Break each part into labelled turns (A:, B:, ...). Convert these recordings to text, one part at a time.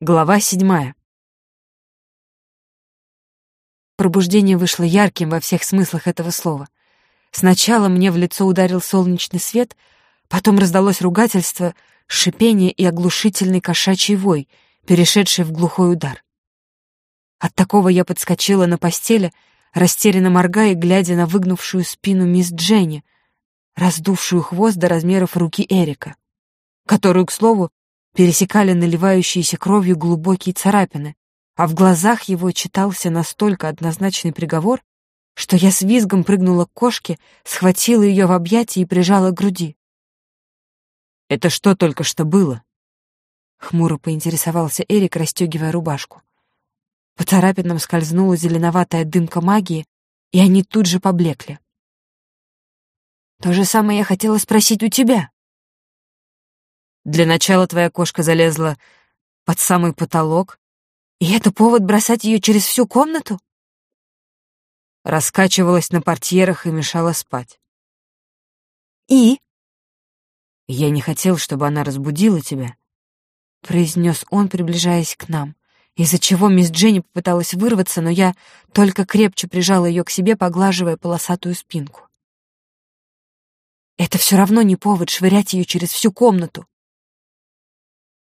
A: Глава седьмая. Пробуждение вышло ярким во всех смыслах этого слова. Сначала мне в лицо ударил солнечный свет, потом раздалось ругательство, шипение и оглушительный кошачий вой, перешедший в глухой удар. От такого я подскочила на постели, растерянно моргая, глядя на выгнувшую спину мисс Дженни, раздувшую хвост до размеров руки Эрика, которую, к слову, пересекали наливающиеся кровью глубокие царапины, а в глазах его читался настолько однозначный приговор, что я с визгом прыгнула к кошке, схватила ее в объятия и прижала к груди. «Это что только что было?» Хмуро поинтересовался Эрик, расстегивая рубашку. По царапинам скользнула зеленоватая дымка магии, и они тут же поблекли. «То же самое я хотела спросить у тебя», для начала твоя кошка залезла под самый потолок, и это повод бросать ее через всю комнату? Раскачивалась на портьерах и мешала спать. И? Я не хотел, чтобы она разбудила тебя, произнес он, приближаясь к нам, из-за чего мисс Дженни попыталась вырваться, но я только крепче прижала ее к себе, поглаживая полосатую спинку. Это все равно не повод швырять ее через всю комнату.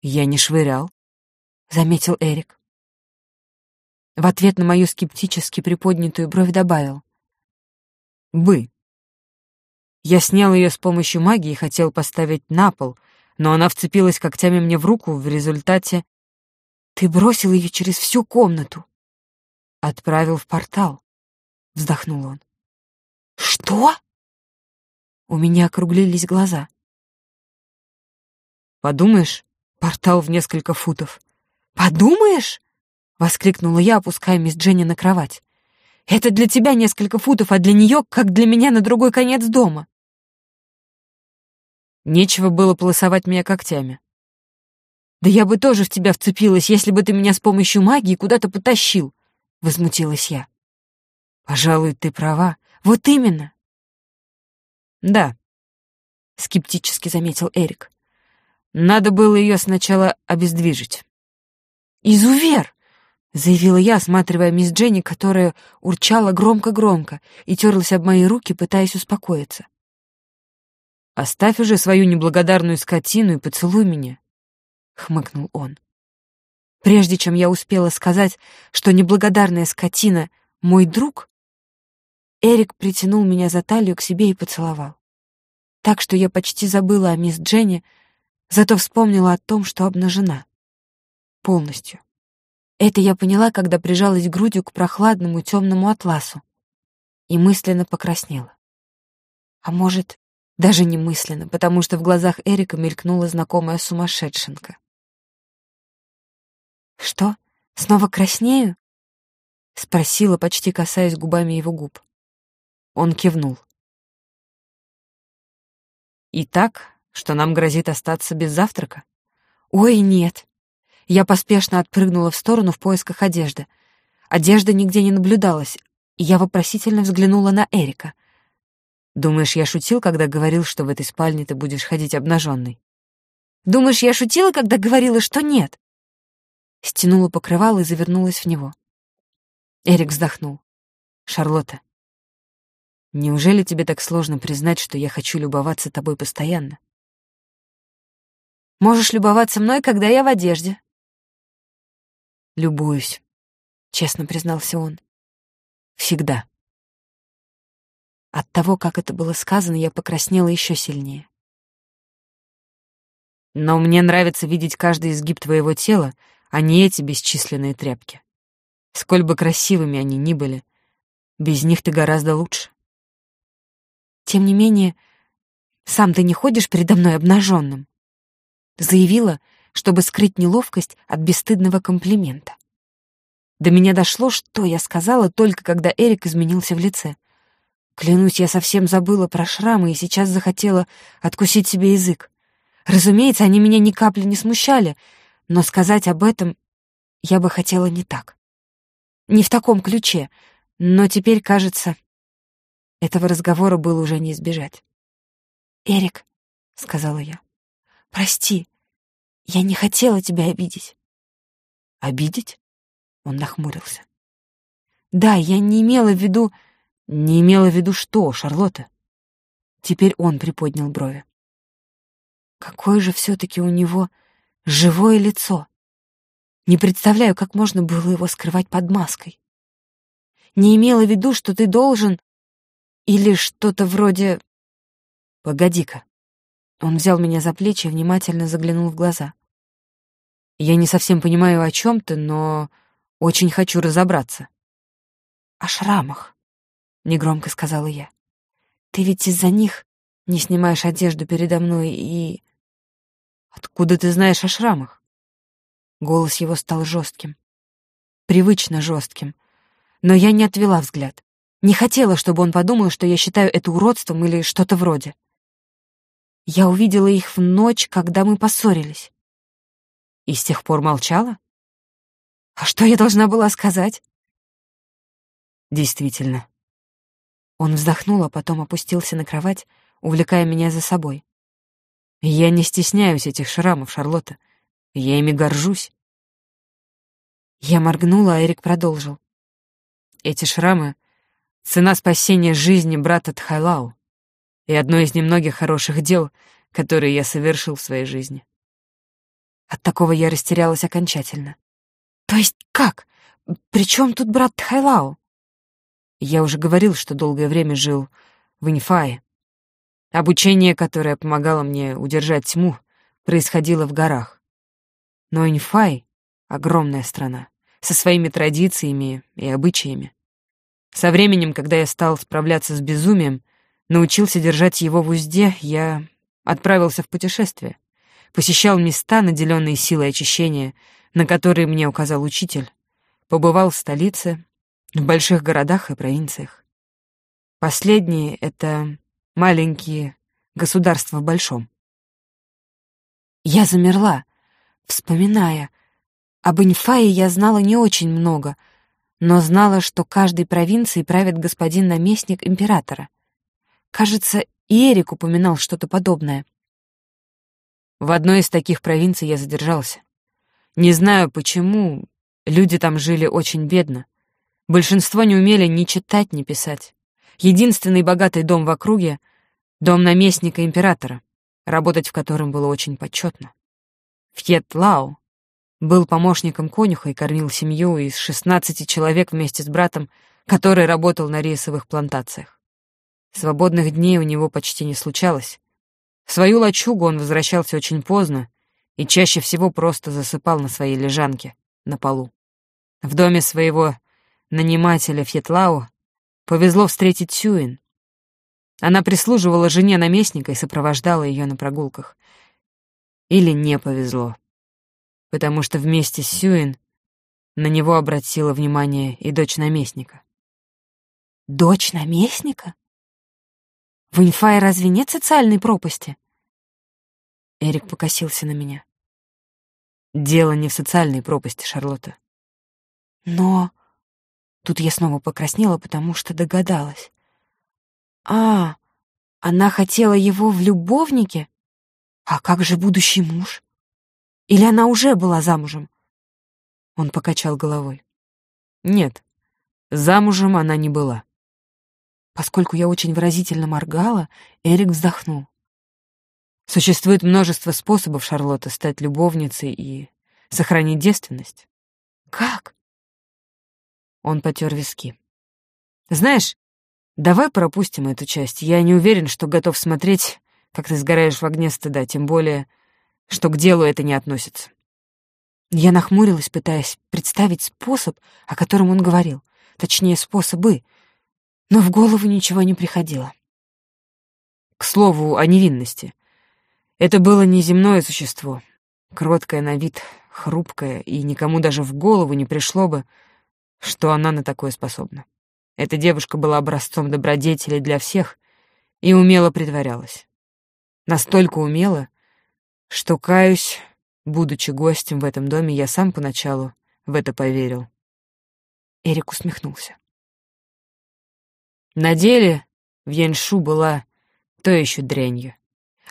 A: «Я не швырял», — заметил Эрик. В ответ на мою скептически приподнятую бровь добавил. «Бы». Я снял ее с помощью магии и хотел поставить на пол, но она вцепилась когтями мне в руку, в результате... «Ты бросил ее через всю комнату!» «Отправил в портал», — вздохнул он. «Что?» У меня округлились глаза. «Подумаешь, Портал в несколько футов. «Подумаешь?» — воскликнула я, опуская мисс Дженни на кровать. «Это для тебя несколько футов, а для нее, как для меня, на другой конец дома». Нечего было полосовать меня когтями. «Да я бы тоже в тебя вцепилась, если бы ты меня с помощью магии куда-то потащил», — возмутилась я. «Пожалуй, ты права. Вот именно». «Да», — скептически заметил Эрик. Надо было ее сначала обездвижить. «Изувер!» — заявила я, осматривая мисс Дженни, которая урчала громко-громко и терлась об мои руки, пытаясь успокоиться. «Оставь уже свою неблагодарную скотину и поцелуй меня», — хмыкнул он. Прежде чем я успела сказать, что неблагодарная скотина — мой друг, Эрик притянул меня за талию к себе и поцеловал. Так что я почти забыла о мисс Дженни, Зато вспомнила о том, что обнажена. Полностью. Это я поняла, когда прижалась грудью к прохладному темному атласу и мысленно покраснела. А может, даже не мысленно, потому что в глазах Эрика мелькнула знакомая сумасшедшенка. «Что, снова краснею?» — спросила, почти касаясь губами его губ. Он кивнул. «Итак, что нам грозит остаться без завтрака? Ой, нет. Я поспешно отпрыгнула в сторону в поисках одежды. Одежды нигде не наблюдалось, и я вопросительно взглянула на Эрика. «Думаешь, я шутил, когда говорил, что в этой спальне ты будешь ходить обнаженной?» «Думаешь, я шутила, когда говорила, что нет?» Стянула покрывало и завернулась в него. Эрик вздохнул. «Шарлотта, неужели тебе так сложно признать, что я хочу любоваться тобой постоянно?» Можешь любоваться мной, когда я в одежде». «Любуюсь», — честно признался он. «Всегда». От того, как это было сказано, я покраснела еще сильнее. «Но мне нравится видеть каждый изгиб твоего тела, а не эти бесчисленные тряпки. Сколь бы красивыми они ни были, без них ты гораздо лучше». «Тем не менее, сам ты не ходишь передо мной обнаженным. Заявила, чтобы скрыть неловкость от бесстыдного комплимента. До меня дошло, что я сказала только когда Эрик изменился в лице. Клянусь, я совсем забыла про шрамы и сейчас захотела откусить себе язык. Разумеется, они меня ни капли не смущали, но сказать об этом я бы хотела не так. Не в таком ключе, но теперь, кажется, этого разговора было уже не избежать. «Эрик», — сказала я, Прости, я не хотела тебя обидеть. Обидеть? Он нахмурился. Да, я не имела в виду... Не имела в виду что, Шарлотта? Теперь он приподнял брови. Какое же все-таки у него живое лицо. Не представляю, как можно было его скрывать под маской. Не имела в виду, что ты должен... Или что-то вроде... Погоди-ка. Он взял меня за плечи и внимательно заглянул в глаза. Я не совсем понимаю, о чем ты, но очень хочу разобраться. О шрамах, негромко сказала я. Ты ведь из-за них не снимаешь одежду передо мной и... Откуда ты знаешь о шрамах? Голос его стал жестким. Привычно жестким. Но я не отвела взгляд. Не хотела, чтобы он подумал, что я считаю это уродством или что-то вроде. Я увидела их в ночь, когда мы поссорились. И с тех пор молчала? А что я должна была сказать? Действительно. Он вздохнул, а потом опустился на кровать, увлекая меня за собой. Я не стесняюсь этих шрамов, Шарлотта. Я ими горжусь. Я моргнула, а Эрик продолжил. Эти шрамы — цена спасения жизни брата Тхайлау и одно из немногих хороших дел, которые я совершил в своей жизни. От такого я растерялась окончательно. То есть как? При чем тут брат Тхайлау? Я уже говорил, что долгое время жил в Инфае. Обучение, которое помогало мне удержать тьму, происходило в горах. Но Инфай — огромная страна, со своими традициями и обычаями. Со временем, когда я стал справляться с безумием, научился держать его в узде, я отправился в путешествие, посещал места, наделенные силой очищения, на которые мне указал учитель, побывал в столице, в больших городах и провинциях. Последние — это маленькие государства в большом. Я замерла, вспоминая. Об Инфае я знала не очень много, но знала, что каждой провинцией правит господин-наместник императора. Кажется, и Эрик упоминал что-то подобное. В одной из таких провинций я задержался. Не знаю почему, люди там жили очень бедно. Большинство не умели ни читать, ни писать. Единственный богатый дом в округе — дом наместника императора, работать в котором было очень почетно. Фьет Лао был помощником конюха и кормил семью из шестнадцати человек вместе с братом, который работал на рисовых плантациях. Свободных дней у него почти не случалось. В свою лачугу он возвращался очень поздно и чаще всего просто засыпал на своей лежанке на полу. В доме своего нанимателя Фьетлау, повезло встретить Сюин. Она прислуживала жене наместника и сопровождала ее на прогулках. Или не повезло, потому что вместе с Сюин на него обратила внимание и дочь наместника. «Дочь наместника? В Инфае разве нет социальной пропасти?» Эрик покосился на меня. «Дело не в социальной пропасти, Шарлотта. Но Тут я снова покраснела, потому что догадалась. А, она хотела его в любовнике? А как же будущий муж? Или она уже была замужем? Он покачал головой. Нет, замужем она не была. Поскольку я очень выразительно моргала, Эрик вздохнул. Существует множество способов, Шарлотта, стать любовницей и сохранить девственность. Как? Он потер виски. «Знаешь, давай пропустим эту часть. Я не уверен, что готов смотреть, как ты сгораешь в огне стыда, тем более, что к делу это не относится». Я нахмурилась, пытаясь представить способ, о котором он говорил. Точнее, способы. Но в голову ничего не приходило. К слову о невинности. Это было неземное существо. Кроткое на вид, хрупкое, и никому даже в голову не пришло бы, что она на такое способна. Эта девушка была образцом добродетели для всех и умело притворялась. Настолько умело, что, каюсь, будучи гостем в этом доме, я сам поначалу в это поверил. Эрик усмехнулся. На деле в Яньшу была то еще дрянью.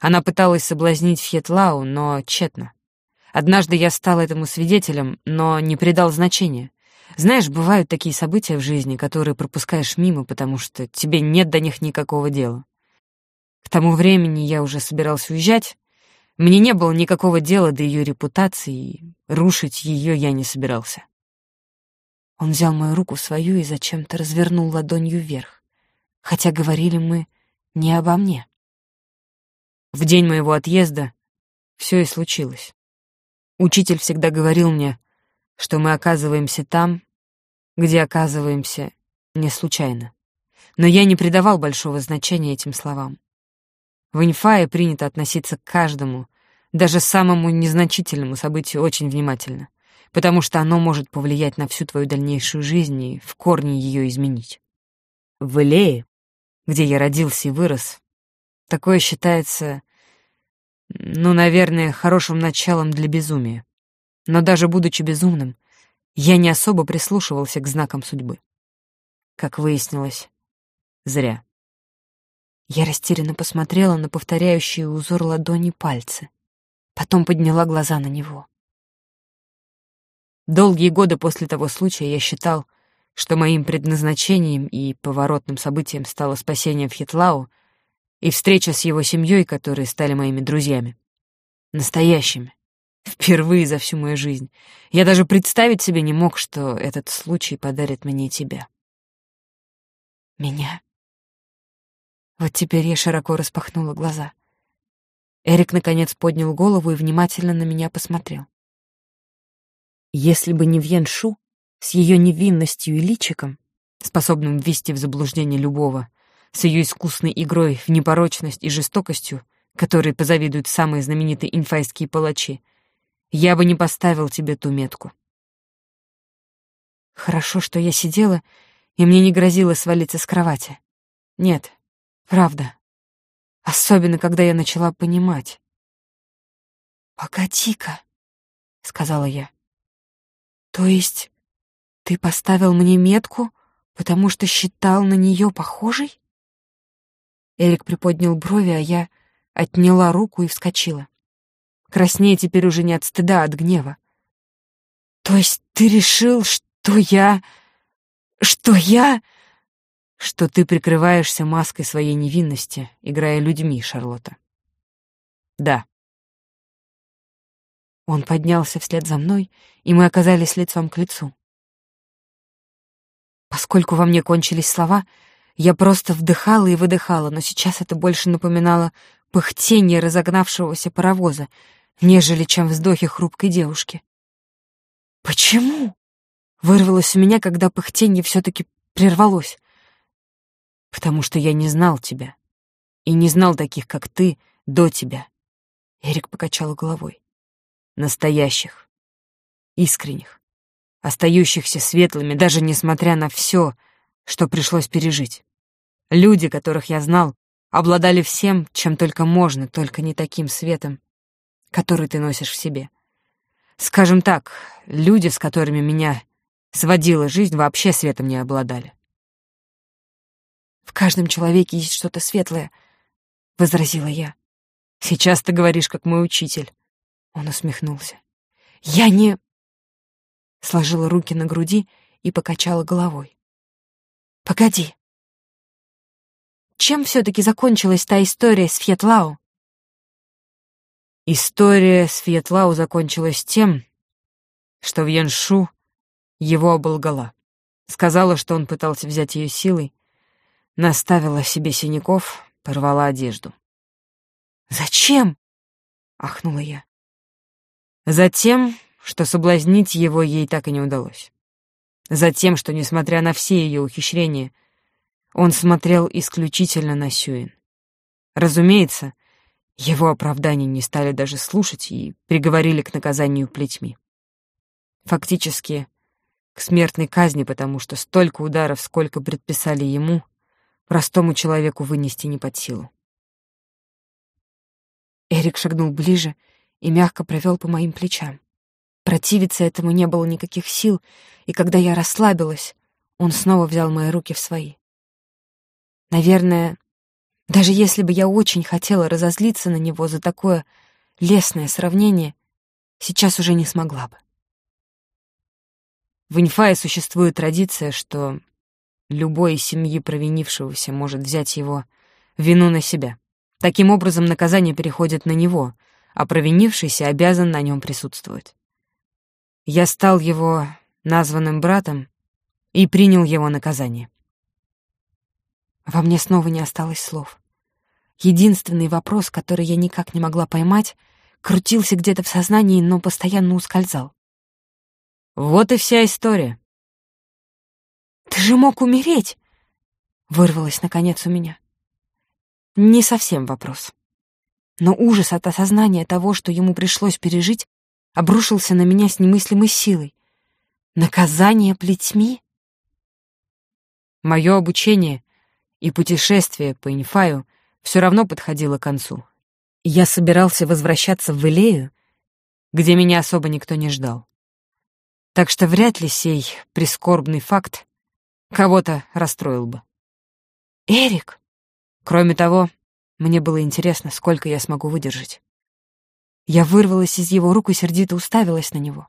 A: Она пыталась соблазнить Фьетлау, но тщетно. Однажды я стал этому свидетелем, но не придал значения. Знаешь, бывают такие события в жизни, которые пропускаешь мимо, потому что тебе нет до них никакого дела. К тому времени я уже собирался уезжать. Мне не было никакого дела до ее репутации, и рушить ее я не собирался. Он взял мою руку свою и зачем-то развернул ладонью вверх, хотя говорили мы не обо мне. В день моего отъезда все и случилось. Учитель всегда говорил мне, что мы оказываемся там, где оказываемся не случайно. Но я не придавал большого значения этим словам. В инфае принято относиться к каждому, даже самому незначительному событию очень внимательно, потому что оно может повлиять на всю твою дальнейшую жизнь и в корне ее изменить. В Элее, где я родился и вырос, такое считается ну, наверное, хорошим началом для безумия. Но даже будучи безумным, я не особо прислушивался к знакам судьбы. Как выяснилось, зря. Я растерянно посмотрела на повторяющие узор ладони пальцы. Потом подняла глаза на него. Долгие годы после того случая я считал, что моим предназначением и поворотным событием стало спасение в Хитлау — и встреча с его семьей, которые стали моими друзьями. Настоящими. Впервые за всю мою жизнь. Я даже представить себе не мог, что этот случай подарит мне тебя. Меня? Вот теперь я широко распахнула глаза. Эрик наконец поднял голову и внимательно на меня посмотрел. Если бы не Вьеншу с ее невинностью и личиком, способным ввести в заблуждение любого, с ее искусной игрой в непорочность и жестокостью, которой позавидуют самые знаменитые инфайские палачи, я бы не поставил тебе ту метку. Хорошо, что я сидела, и мне не грозило свалиться с кровати. Нет, правда. Особенно, когда я начала понимать. «Погоди-ка», — сказала я. «То есть ты поставил мне метку, потому что считал на нее похожей?» Эрик приподнял брови, а я отняла руку и вскочила. Краснее теперь уже не от стыда, а от гнева. «То есть ты решил, что я... что я...» «Что ты прикрываешься маской своей невинности, играя людьми, Шарлотта?» «Да». Он поднялся вслед за мной, и мы оказались лицом к лицу. Поскольку во мне кончились слова, я просто вдыхала и выдыхала, но сейчас это больше напоминало пыхтение разогнавшегося паровоза, нежели чем вздохи хрупкой девушки. «Почему?» — вырвалось у меня, когда пыхтение все-таки прервалось. «Потому что я не знал тебя. И не знал таких, как ты, до тебя». Эрик покачал головой. «Настоящих. Искренних. Остающихся светлыми, даже несмотря на все, что пришлось пережить. Люди, которых я знал, обладали всем, чем только можно, только не таким светом, который ты носишь в себе. Скажем так, люди, с которыми меня сводила жизнь, вообще светом не обладали. «В каждом человеке есть что-то светлое», — возразила я. «Сейчас ты говоришь, как мой учитель». Он усмехнулся. «Я не...» Сложила руки на груди и покачала головой. Погоди. Чем все-таки закончилась та история с Фьетлау? История с Фьетлау закончилась тем, что в Яншу его оболгала. Сказала, что он пытался взять ее силой, наставила себе синяков, порвала одежду. «Зачем?» — ахнула я. Затем, что соблазнить его ей так и не удалось. Затем, что, несмотря на все ее ухищрения, он смотрел исключительно на Сюин. Разумеется, его оправдания не стали даже слушать и приговорили к наказанию плетьми. Фактически, к смертной казни, потому что столько ударов, сколько предписали ему, простому человеку вынести не под силу. Эрик шагнул ближе и мягко провел по моим плечам. Противиться этому не было никаких сил, и когда я расслабилась, он снова взял мои руки в свои. Наверное, даже если бы я очень хотела разозлиться на него за такое лесное сравнение, сейчас уже не смогла бы. В Инфае существует традиция, что любой из семьи провинившегося может взять его вину на себя. Таким образом, наказание переходит на него, а провинившийся обязан на нем присутствовать. Я стал его названным братом и принял его наказание. Во мне снова не осталось слов. Единственный вопрос, который я никак не могла поймать, крутился где-то в сознании, но постоянно ускользал. Вот и вся история. «Ты же мог умереть!» — вырвалось, наконец, у меня. Не совсем вопрос. Но ужас от осознания того, что ему пришлось пережить, обрушился на меня с немыслимой силой. Наказание плетьми? Мое обучение и путешествие по Инфаю все равно подходило к концу. Я собирался возвращаться в Илею, где меня особо никто не ждал. Так что вряд ли сей прискорбный факт кого-то расстроил бы. «Эрик!» Кроме того, мне было интересно, сколько я смогу выдержать. Я вырвалась из его рук и сердито уставилась на него.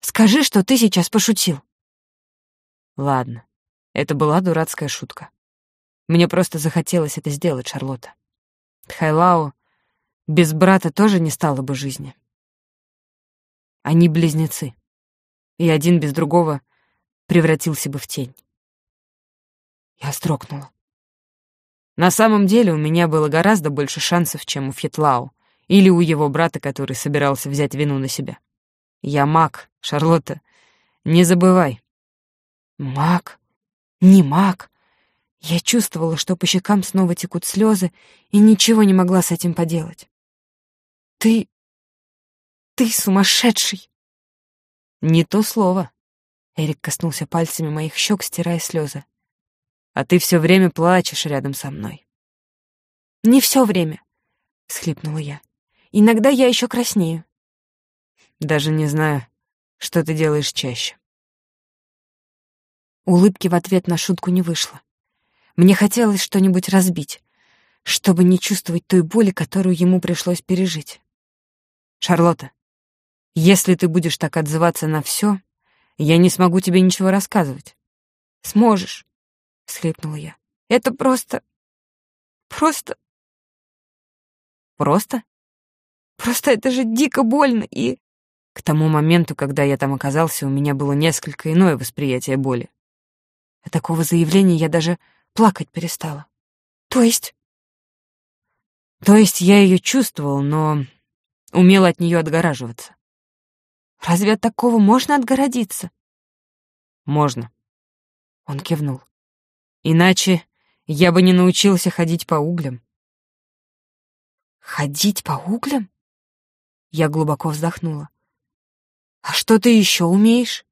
A: «Скажи, что ты сейчас пошутил». Ладно, это была дурацкая шутка. Мне просто захотелось это сделать, Шарлотта. Тхайлао без брата тоже не стало бы жизни. Они близнецы и один без другого превратился бы в тень. Я вздрогнула. На самом деле у меня было гораздо больше шансов, чем у Фетлау или у его брата, который собирался взять вину на себя. Я маг, Шарлотта, не забывай. Маг? Не маг? Я чувствовала, что по щекам снова текут слезы, и ничего не могла с этим поделать. Ты... ты сумасшедший! «Не то слово». Эрик коснулся пальцами моих щек, стирая слезы. «А ты все время плачешь рядом со мной». «Не все время», — всхлипнула я. «Иногда я еще краснею». «Даже не знаю, что ты делаешь чаще». Улыбки в ответ на шутку не вышло. Мне хотелось что-нибудь разбить, чтобы не чувствовать той боли, которую ему пришлось пережить. «Шарлотта, если ты будешь так отзываться на все, я не смогу тебе ничего рассказывать. Сможешь, — всхлипнула я. Это просто... просто... Просто? Просто это же дико больно и... К тому моменту, когда я там оказался, у меня было несколько иное восприятие боли. От такого заявления я даже плакать перестала. То есть... То есть я ее чувствовал, но умел от нее отгораживаться. Разве от такого можно отгородиться? Можно. Он кивнул. Иначе я бы не научился ходить по углям. Ходить по углям? Я глубоко вздохнула. А что ты еще умеешь?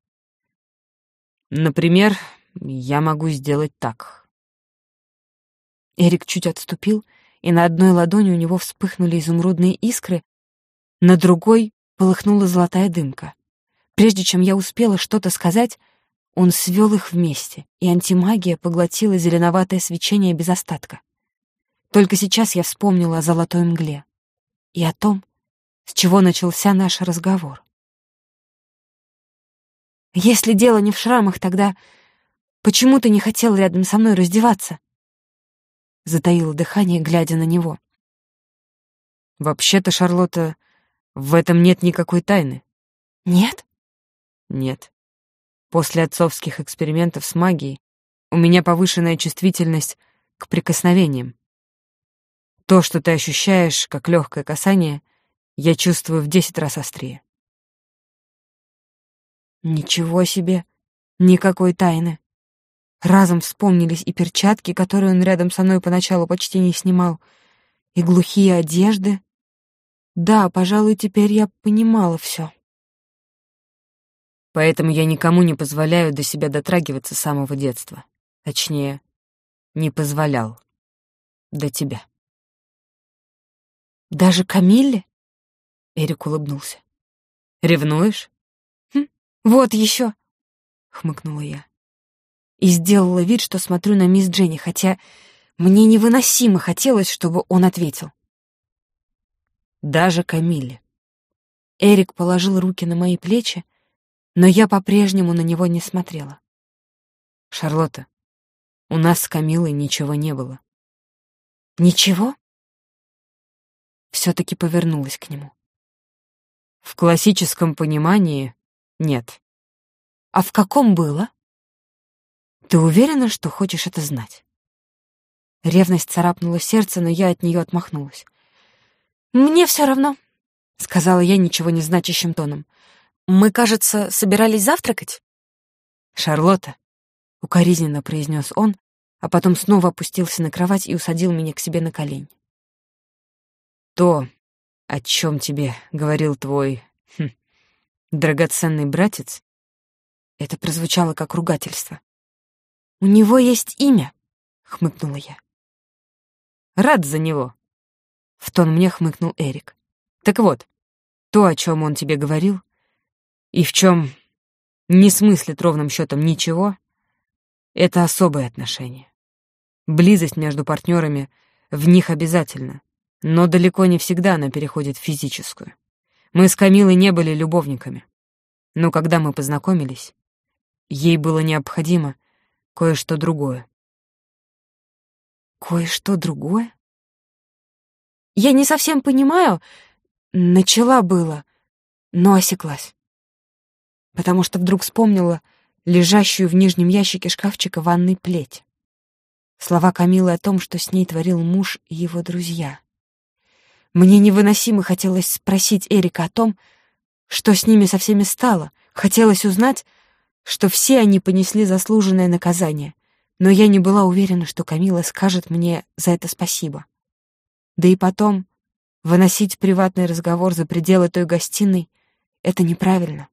A: Например, я могу сделать так. Эрик чуть отступил, и на одной ладони у него вспыхнули изумрудные искры, на другой полыхнула золотая дымка. Прежде чем я успела что-то сказать, он свел их вместе, и антимагия поглотила зеленоватое свечение без остатка. Только сейчас я вспомнила о золотой мгле и о том, с чего начался наш разговор. «Если дело не в шрамах, тогда почему ты не хотел рядом со мной раздеваться?» Затаила дыхание, глядя на него. «Вообще-то, Шарлотта, в этом нет никакой тайны. Нет? Нет. После отцовских экспериментов с магией у меня повышенная чувствительность к прикосновениям. То, что ты ощущаешь, как легкое касание, я чувствую в десять раз острее. Ничего себе! Никакой тайны. Разом вспомнились и перчатки, которые он рядом со мной поначалу почти не снимал, и глухие одежды, да, пожалуй, теперь я понимала все. Поэтому я никому не позволяю до себя дотрагиваться с самого детства. Точнее, не позволял. До тебя. Даже Камилле? Эрик улыбнулся. Ревнуешь? Хм, вот еще, хмыкнула я. И сделала вид, что смотрю на мисс Дженни, хотя мне невыносимо хотелось, чтобы он ответил даже Камиле. Эрик положил руки на мои плечи, но я по-прежнему на него не смотрела.
B: «Шарлотта, у нас с Камилой ничего не было».
A: «Ничего?» Все-таки повернулась к нему.
B: «В классическом понимании нет».
A: «А в каком было?» «Ты уверена, что хочешь это знать?» Ревность царапнула сердце, но я от нее отмахнулась. «Мне все равно», — сказала я ничего не значащим тоном. «Мы, кажется, собирались завтракать?»
B: «Шарлотта», — укоризненно произнес он, а потом снова опустился на кровать и усадил меня к себе на колени. «То, о чем тебе говорил твой хм, драгоценный братец?»
A: Это прозвучало как ругательство. «У него есть имя», — хмыкнула я.
B: «Рад за него», — в тон мне хмыкнул Эрик. «Так вот, то, о чем он тебе говорил, и в чем не смыслит ровным счетом ничего, это особые отношения. Близость между партнерами в них обязательно, но далеко не всегда она переходит в физическую. Мы с Камилой не были любовниками, но когда мы познакомились, ей было необходимо кое-что другое.
A: Кое-что другое? Я не совсем понимаю, Начала было, но осеклась. Потому что вдруг вспомнила лежащую в нижнем ящике шкафчика ванной плеть. Слова Камилы о том, что с ней творил муж и его друзья. Мне невыносимо хотелось спросить Эрика о том, что с ними со всеми стало. Хотелось узнать, что все они понесли заслуженное наказание, но я не была уверена, что Камила скажет мне за это спасибо. Да и потом, Выносить приватный разговор за пределы той гостиной — это неправильно.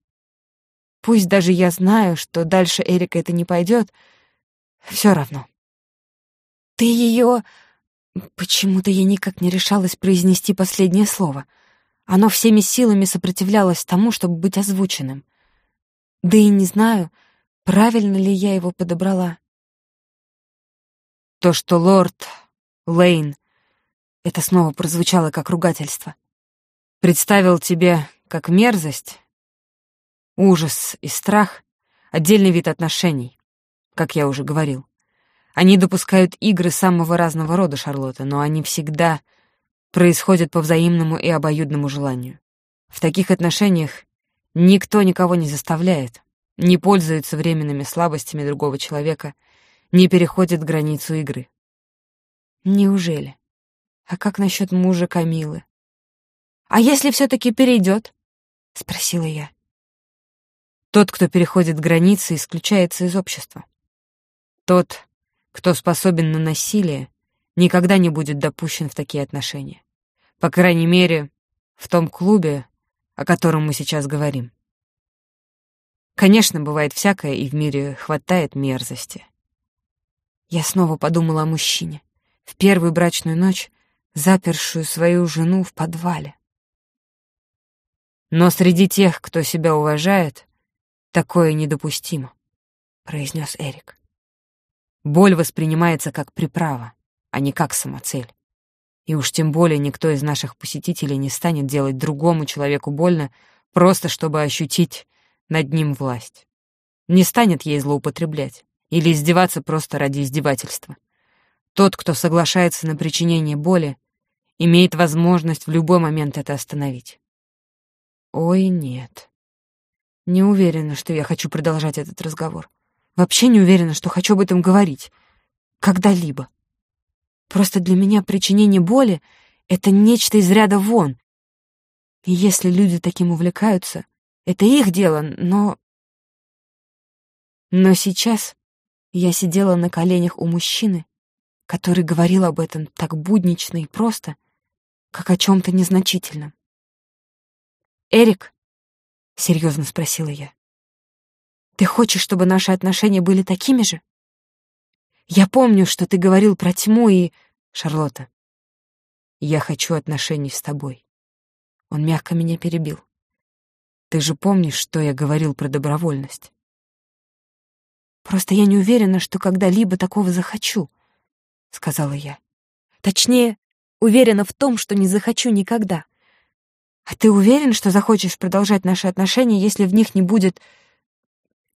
A: Пусть даже я знаю, что дальше Эрика это не пойдет, все равно. Ты ее... Почему-то я никак не решалась произнести последнее слово. Оно всеми силами сопротивлялось тому, чтобы быть озвученным. Да и не знаю, правильно ли я его подобрала.
B: То, что лорд Лейн это снова прозвучало как ругательство. Представил тебе как мерзость, ужас и страх — отдельный вид отношений, как я уже говорил. Они допускают игры самого разного рода, Шарлотта, но они всегда происходят по взаимному и обоюдному желанию. В таких отношениях никто никого не заставляет, не пользуется временными слабостями другого человека, не переходит границу игры.
A: Неужели? А как насчет мужа Камилы? А если все-таки перейдет? Спросила я.
B: Тот, кто переходит границы, исключается из общества. Тот, кто способен на насилие, никогда не будет допущен в такие отношения. По крайней мере, в том клубе, о котором мы сейчас говорим. Конечно, бывает всякое, и в мире хватает мерзости.
A: Я снова подумала о мужчине. В первую брачную ночь запершую свою жену в подвале.
B: Но среди тех, кто себя уважает, такое недопустимо, произнес Эрик. Боль воспринимается как приправа, а не как самоцель. И уж тем более никто из наших посетителей не станет делать другому человеку больно, просто чтобы ощутить над ним власть. Не станет ей злоупотреблять или издеваться просто ради издевательства. Тот, кто соглашается на причинение боли, имеет возможность в любой момент это остановить.
A: Ой, нет. Не уверена, что я хочу продолжать этот разговор. Вообще не уверена, что хочу об этом говорить. Когда-либо. Просто для меня причинение боли — это нечто из ряда вон. И если люди таким увлекаются, это их дело, но... Но сейчас я сидела на коленях у мужчины, который говорил об этом так буднично и просто — как о чем-то незначительном. «Эрик?» — серьезно спросила я. «Ты хочешь, чтобы наши отношения были такими же? Я помню, что ты говорил про тьму и... Шарлотта, я хочу отношений с тобой». Он мягко меня перебил. «Ты же помнишь, что я говорил про добровольность?» «Просто я не уверена, что когда-либо такого захочу», — сказала я. «Точнее, Уверена в том, что не захочу никогда. «А ты уверен, что захочешь продолжать наши отношения, если в них не будет...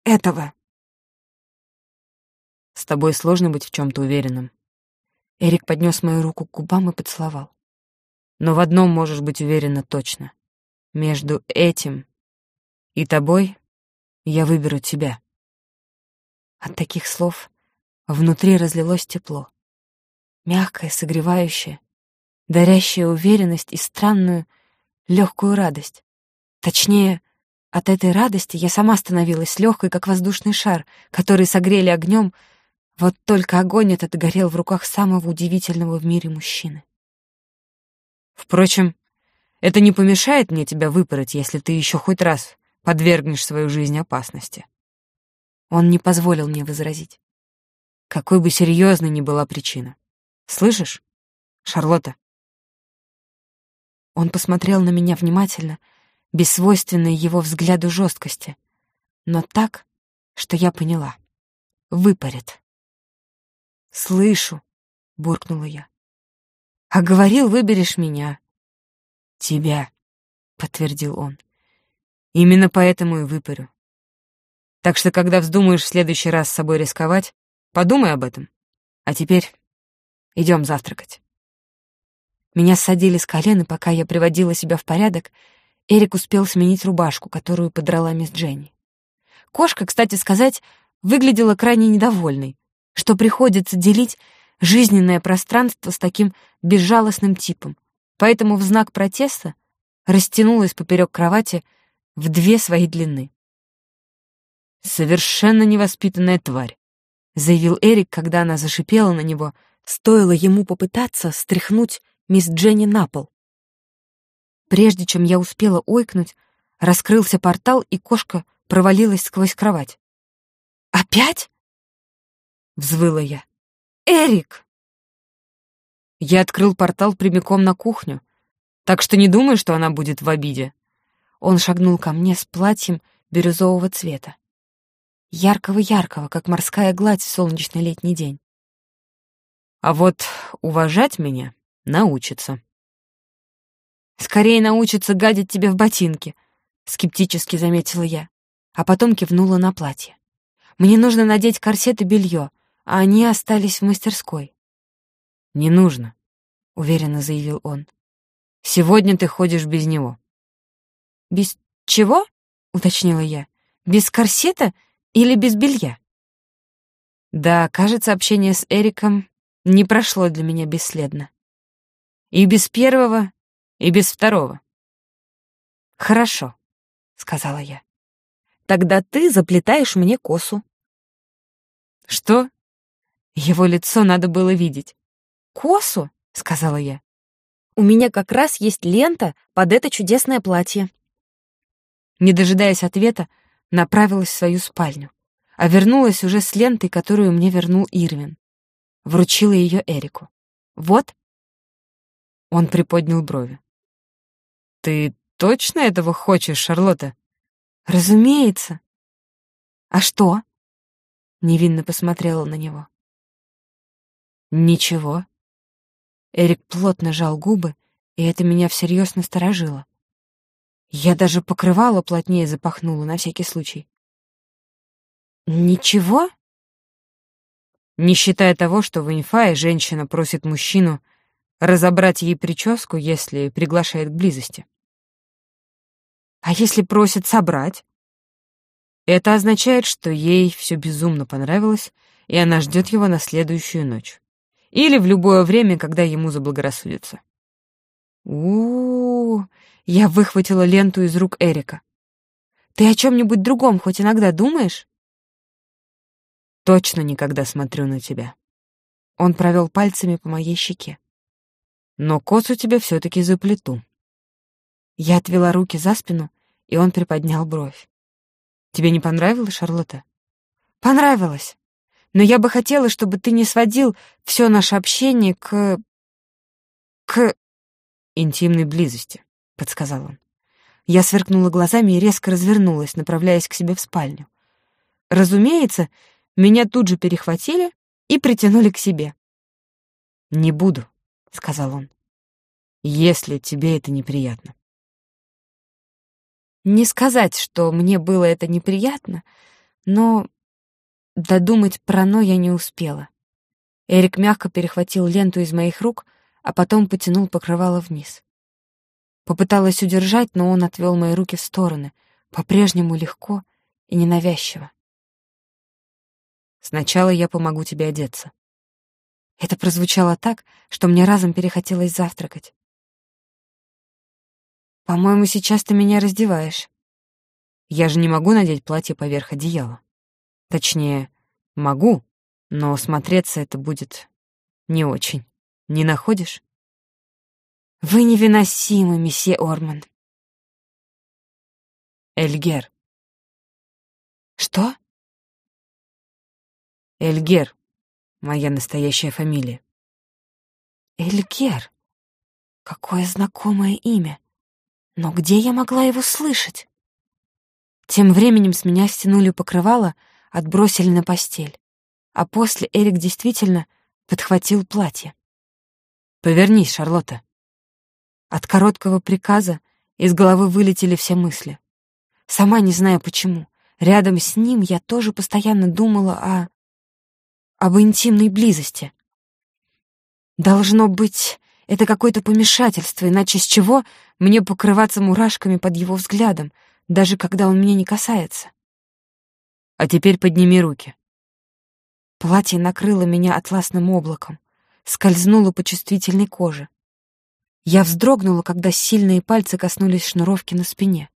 A: этого?»
B: «С тобой сложно быть в чем-то уверенным».
A: Эрик поднес мою руку к губам и поцеловал.
B: «Но в одном можешь быть уверена точно. Между этим и тобой я выберу тебя».
A: От таких слов внутри разлилось тепло. Мягкое, согревающее, дарящее уверенность и странную, легкую радость. Точнее, от этой радости я сама становилась легкой, как воздушный шар, который согрели огнем, вот только огонь этот горел в руках самого удивительного в мире мужчины.
B: Впрочем, это не помешает мне тебя выпороть, если ты еще хоть раз подвергнешь свою жизнь опасности.
A: Он не позволил мне возразить.
B: Какой бы серьезной ни была причина. Слышишь, Шарлотта?
A: Он посмотрел на меня внимательно, без свойственной его взгляду жесткости, но так, что я поняла. Выпарит. «Слышу», — буркнула я. «А говорил, выберешь меня».
B: «Тебя», — подтвердил он. «Именно поэтому и выпарю. Так что, когда вздумаешь в следующий раз с собой рисковать, подумай об этом. А теперь идем завтракать».
A: Меня ссадили с колен, и пока я приводила себя в порядок, Эрик успел сменить рубашку, которую подрала мисс Дженни. Кошка, кстати сказать, выглядела крайне недовольной, что приходится делить жизненное пространство с таким безжалостным типом, поэтому в знак протеста растянулась поперек кровати в две свои длины.
B: «Совершенно невоспитанная тварь», — заявил Эрик, когда она зашипела на него,
A: стоило ему попытаться стряхнуть мисс Дженни на пол. Прежде чем я успела ойкнуть, раскрылся портал, и кошка провалилась сквозь кровать. «Опять?» — взвыла я. «Эрик!»
B: Я открыл портал прямиком на кухню, так что не думай, что она будет в обиде.
A: Он шагнул ко мне с платьем бирюзового цвета. Яркого-яркого, как морская гладь в солнечный летний день.
B: А вот уважать меня Научится.
A: «Скорее научится гадить тебе в ботинки», — скептически заметила я, а потом кивнула на платье. «Мне нужно надеть корсет и белье, а они остались в мастерской».
B: «Не нужно», —
A: уверенно заявил он.
B: «Сегодня ты ходишь без него».
A: «Без чего?» — уточнила я. «Без корсета или без белья?» Да, кажется, общение с Эриком не прошло для меня бесследно.
B: И без первого, и без второго.
A: «Хорошо», — сказала я. «Тогда ты заплетаешь мне косу».
B: «Что?» Его лицо надо было видеть.
A: «Косу?» — сказала я. «У меня как раз есть лента под это чудесное платье». Не дожидаясь ответа, направилась в свою спальню, а вернулась уже с лентой, которую мне вернул Ирвин. Вручила ее Эрику. «Вот,
B: он приподнял брови. «Ты точно этого хочешь, Шарлотта?»
A: «Разумеется». «А что?» Невинно посмотрела на него.
B: «Ничего».
A: Эрик плотно жал губы, и это меня всерьез насторожило. Я даже покрывало плотнее запахнула на всякий случай. «Ничего?»
B: Не считая того, что в инфае женщина просит мужчину разобрать ей прическу, если приглашает к близости.
A: А если просит собрать?
B: Это означает, что ей все безумно понравилось, и она ждет его на следующую ночь. Или в любое время, когда ему заблагорассудится.
A: у, -у, -у я выхватила ленту из рук Эрика. Ты о чем-нибудь другом хоть иногда думаешь?
B: Точно никогда смотрю на тебя.
A: Он провел пальцами по моей щеке
B: но косу тебе все-таки заплету».
A: Я отвела руки за спину, и он приподнял бровь.
B: «Тебе не понравилось, Шарлотта?»
A: «Понравилось. Но я бы хотела, чтобы ты не сводил все наше общение к... к...»
B: «Интимной близости», — подсказал он.
A: Я сверкнула глазами и резко развернулась, направляясь к себе в спальню. Разумеется, меня тут же перехватили и притянули к себе.
B: «Не буду», — сказал он. «Если тебе это неприятно».
A: Не сказать, что мне было это неприятно, но додумать про «но» я не успела. Эрик мягко перехватил ленту из моих рук, а потом потянул покрывало вниз. Попыталась удержать, но он отвел мои руки в стороны, по-прежнему легко и ненавязчиво.
B: «Сначала я помогу тебе одеться».
A: Это прозвучало так, что мне разом перехотелось завтракать. «По-моему, сейчас ты меня раздеваешь».
B: Я же не могу надеть платье поверх одеяла. Точнее, могу, но смотреться это будет не очень. Не находишь?
A: Вы невыносимы, месье Орман.
B: Эльгер.
A: Что?
B: Эльгер. Моя настоящая фамилия.
A: Эльгер. Какое знакомое имя. Но где я могла его слышать? Тем временем с меня стянули покрывало, отбросили на постель. А после Эрик действительно подхватил платье.
B: «Повернись, Шарлотта».
A: От короткого приказа из головы вылетели все мысли. Сама не знаю почему. Рядом с ним я тоже постоянно думала о... об интимной близости. Должно быть, это какое-то помешательство, иначе с чего мне покрываться мурашками под его взглядом, даже когда он меня не касается?
B: А теперь подними руки.
A: Платье накрыло меня атласным облаком, скользнуло по чувствительной коже. Я вздрогнула, когда сильные пальцы коснулись шнуровки на спине.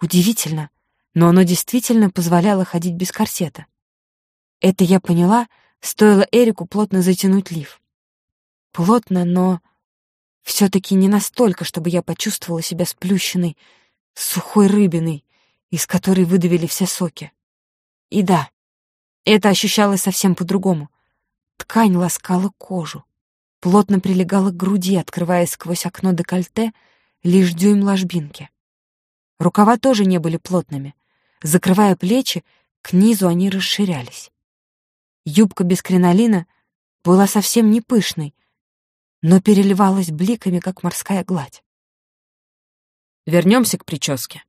A: Удивительно, но оно действительно позволяло ходить без корсета. Это я поняла, стоило Эрику плотно затянуть лиф. Плотно, но все-таки не настолько, чтобы я почувствовала себя сплющенной, сухой рыбиной, из которой выдавили все соки. И да, это ощущалось совсем по-другому. Ткань ласкала кожу, плотно прилегала к груди, открывая сквозь окно декольте лишь дюйм ложбинки. Рукава тоже не были плотными. Закрывая плечи, к низу они расширялись. Юбка без кринолина была совсем не пышной, но переливалась бликами, как морская гладь.
B: Вернемся к прическе.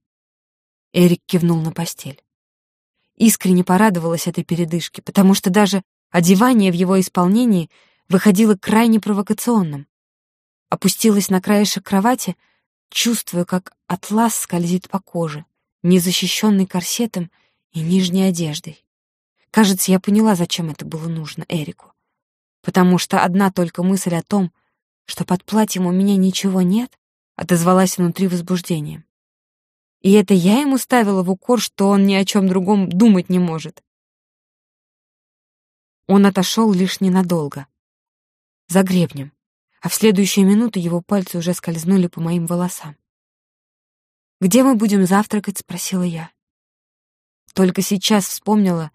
A: Эрик кивнул на постель искренне порадовалась этой передышке, потому что даже одевание в его исполнении выходило крайне провокационным. Опустилась на краешек кровати, чувствуя, как атлас скользит по коже, незащищенный корсетом и нижней одеждой. Кажется, я поняла, зачем это было нужно Эрику. Потому что одна только мысль о том, что под платьем у меня ничего нет, отозвалась внутри возбуждением. И это я ему ставила в укор, что он ни о чем другом думать не может. Он отошел лишь ненадолго. За гребнем. А в следующую минуту его пальцы уже скользнули по моим волосам. «Где мы будем завтракать?» — спросила я. Только сейчас вспомнила,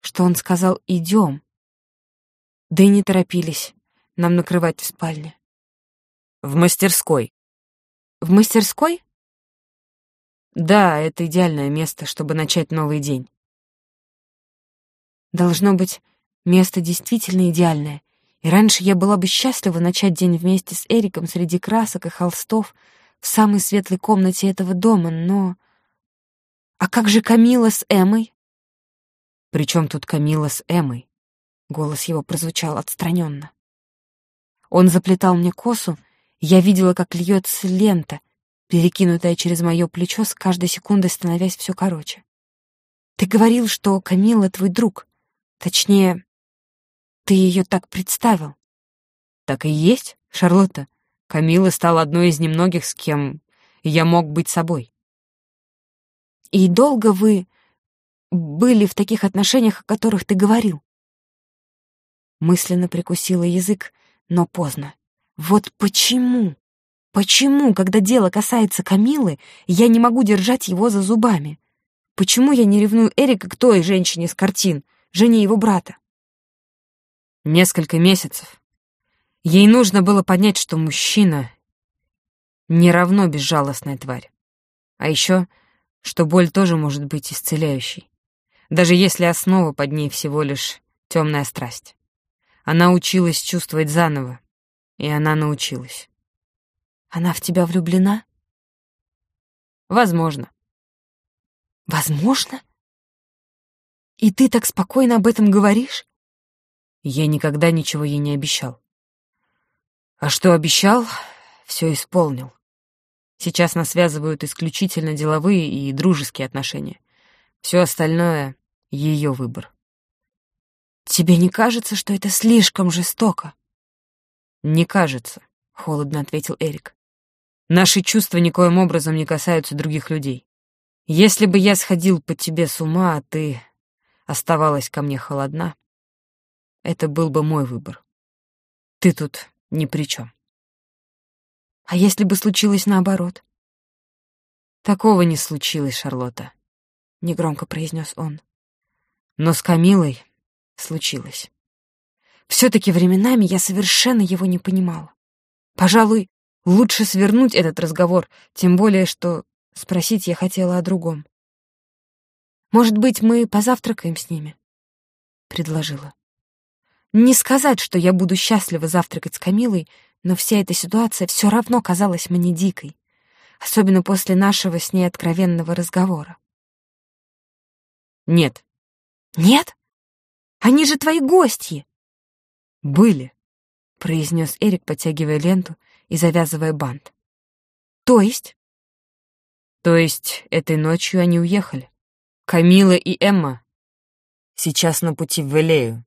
A: что он сказал «идем». Да и не торопились нам накрывать в спальне.
B: «В мастерской».
A: «В мастерской?»
B: Да, это идеальное место, чтобы начать новый день.
A: Должно быть, место действительно идеальное. И раньше я была бы счастлива начать день вместе с Эриком среди красок и холстов в самой светлой комнате этого дома, но... А как же Камила с Эмой?
B: «При чем тут Камила с Эмой?»
A: Голос его прозвучал отстраненно. Он заплетал мне косу, я видела, как льется лента, перекинутая через мое плечо, с каждой секундой становясь все короче. «Ты говорил, что Камила твой друг. Точнее, ты ее так представил».
B: «Так и есть, Шарлотта. Камила стала одной из немногих, с кем я мог быть собой».
A: «И долго вы были в таких отношениях, о которых ты говорил?» Мысленно прикусила язык, но поздно. Вот почему? Почему, когда дело касается Камилы, я не могу держать его за зубами? Почему я не ревную Эрика к той женщине с картин, жене его брата?
B: Несколько месяцев. Ей нужно было понять, что мужчина не равно безжалостная тварь. А еще, что боль тоже может быть исцеляющей, даже если основа под ней всего лишь темная страсть. Она училась чувствовать заново, и она научилась.
A: Она в тебя влюблена?
B: Возможно.
A: Возможно? И ты так спокойно об этом говоришь?
B: Я никогда ничего ей не обещал. А что обещал, все исполнил. Сейчас нас связывают исключительно деловые и дружеские отношения. Все остальное — ее выбор.
A: Тебе не кажется, что это слишком жестоко?
B: Не кажется, — холодно ответил Эрик. Наши чувства никоим образом не касаются других людей. Если бы я сходил по тебе с ума, а ты оставалась ко мне холодна, это был бы мой выбор. Ты тут ни при чем.
A: А если бы случилось наоборот?
B: Такого не случилось, Шарлотта, — негромко произнес он. Но с Камилой случилось.
A: Все-таки временами я совершенно его не понимала. Пожалуй, лучше свернуть этот разговор, тем более, что спросить я хотела о другом. «Может быть, мы позавтракаем с ними?» — предложила. Не сказать, что я буду счастлива завтракать с Камилой, но вся эта ситуация все равно казалась мне дикой, особенно после нашего с ней откровенного разговора.
B: «Нет».
A: «Нет? Они же твои гости!»
B: «Были», — произнес Эрик, подтягивая ленту и завязывая бант.
A: «То есть?»
B: «То есть этой ночью они уехали. Камила и Эмма сейчас на пути в Элею,